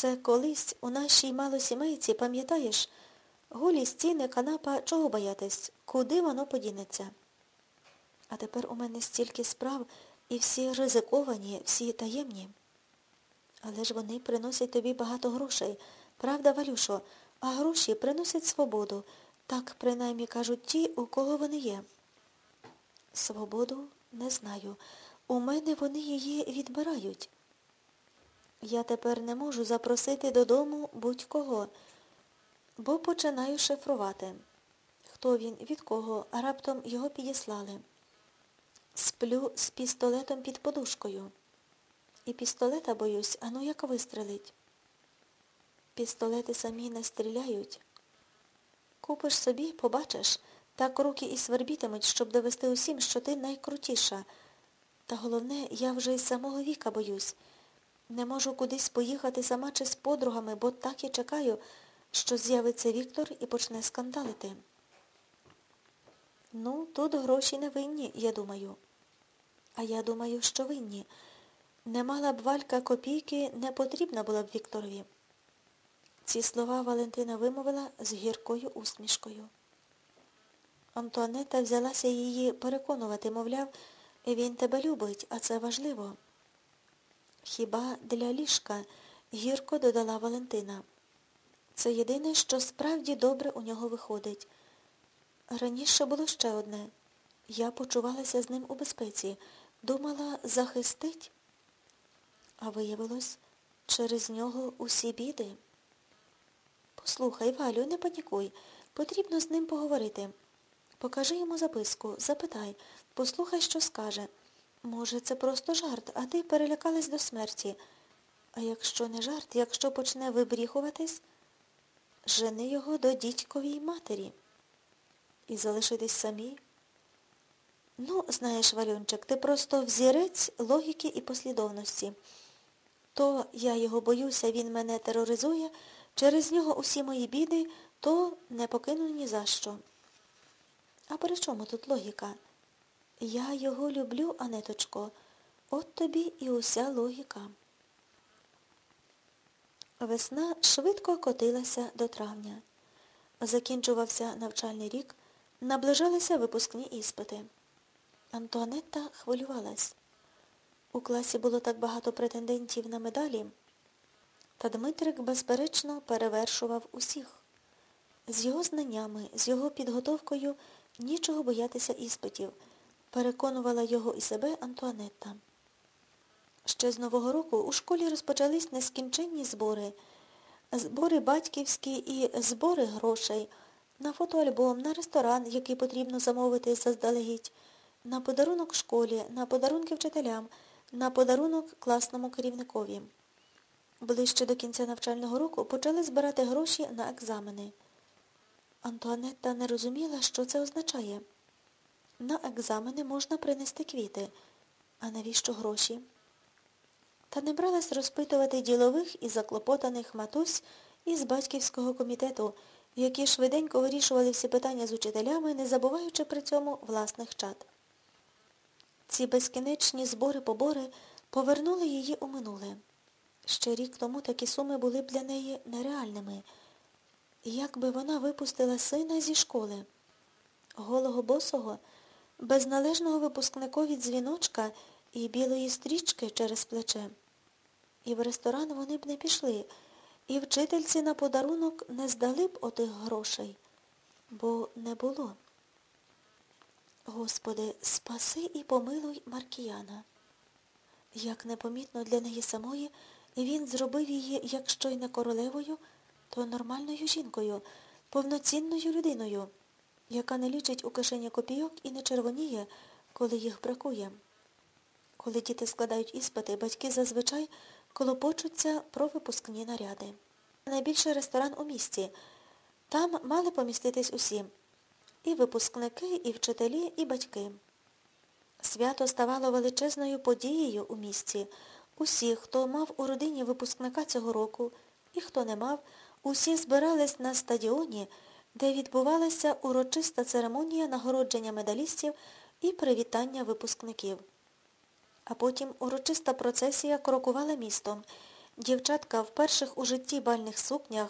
Це колись у нашій малосімейці, пам'ятаєш, голі стіни, канапа, чого боятись, куди воно подінеться? А тепер у мене стільки справ і всі ризиковані, всі таємні. Але ж вони приносять тобі багато грошей. Правда, Валюшо, а гроші приносять свободу. Так, принаймні, кажуть ті, у кого вони є. Свободу не знаю. У мене вони її відбирають. Я тепер не можу запросити додому будь-кого, бо починаю шифрувати. Хто він, від кого, а раптом його підіслали. Сплю з пістолетом під подушкою. І пістолета, боюсь, ану як вистрелить. Пістолети самі не стріляють. Купиш собі, побачиш, так руки і свербітимуть, щоб довести усім, що ти найкрутіша. Та головне, я вже із самого віка боюсь. Не можу кудись поїхати сама чи з подругами, бо так і чекаю, що з'явиться Віктор і почне скандалити. Ну, тут гроші не винні, я думаю. А я думаю, що винні. Не мала б валька копійки, не потрібна була б Вікторові. Ці слова Валентина вимовила з гіркою усмішкою. Антуанета взялася її переконувати, мовляв, він тебе любить, а це важливо. Хіба для ліжка, гірко додала Валентина. Це єдине, що справді добре у нього виходить. Раніше було ще одне. Я почувалася з ним у безпеці. Думала, захистить, а виявилось, через нього усі біди. Послухай, Валю, не панікуй. Потрібно з ним поговорити. Покажи йому записку, запитай, послухай, що скаже. Може, це просто жарт, а ти перелякалась до смерті. А якщо не жарт, якщо почне вибріхуватись, жени його до дідьковій матері. І залишитись самі. Ну, знаєш, Валюнчик, ти просто взірець логіки і послідовності. То я його боюся, він мене тероризує, через нього усі мої біди, то не покину ні за що. А при чому тут логіка? Я його люблю, Анеточко. От тобі і уся логіка. Весна швидко котилася до травня. Закінчувався навчальний рік, наближалися випускні іспити. Антуанетта хвилювалась. У класі було так багато претендентів на медалі, та Дмитрик, безперечно, перевершував усіх. З його знаннями, з його підготовкою нічого боятися іспитів, переконувала його і себе Антуанетта. Ще з Нового року у школі розпочались нескінченні збори, збори батьківські і збори грошей, на фотоальбом, на ресторан, який потрібно замовити заздалегідь, на подарунок школі, на подарунки вчителям, на подарунок класному керівникові. Ближче до кінця навчального року почали збирати гроші на екзамени. Антуанетта не розуміла, що це означає. На екзамени можна принести квіти. А навіщо гроші? Та не бралась розпитувати ділових і заклопотаних матусь із батьківського комітету, які швиденько вирішували всі питання з учителями, не забуваючи при цьому власних чад. Ці безкінечні збори-побори повернули її у минуле. Ще рік тому такі суми були б для неї нереальними. Як би вона випустила сина зі школи, голого босого, без належного випускникові дзвіночка і білої стрічки через плече. І в ресторан вони б не пішли, і вчительці на подарунок не здали б отих грошей, бо не було. Господи, спаси і помилуй Маркіяна. Як непомітно для неї самої, він зробив її, якщо й не королевою, то нормальною жінкою, повноцінною людиною, яка не лічить у кишені копійок і не червоніє, коли їх бракує. Коли діти складають іспити, батьки зазвичай колопочуться про випускні наряди. Найбільший ресторан у місті. Там мали поміститись усі. І випускники, і вчителі, і батьки. Свято ставало величезною подією у місті. Усі, хто мав у родині випускника цього року, і хто не мав, усі збирались на стадіоні, де відбувалася урочиста церемонія нагородження медалістів і привітання випускників. А потім урочиста процесія крокувала містом. Дівчатка в перших у житті бальних сукнях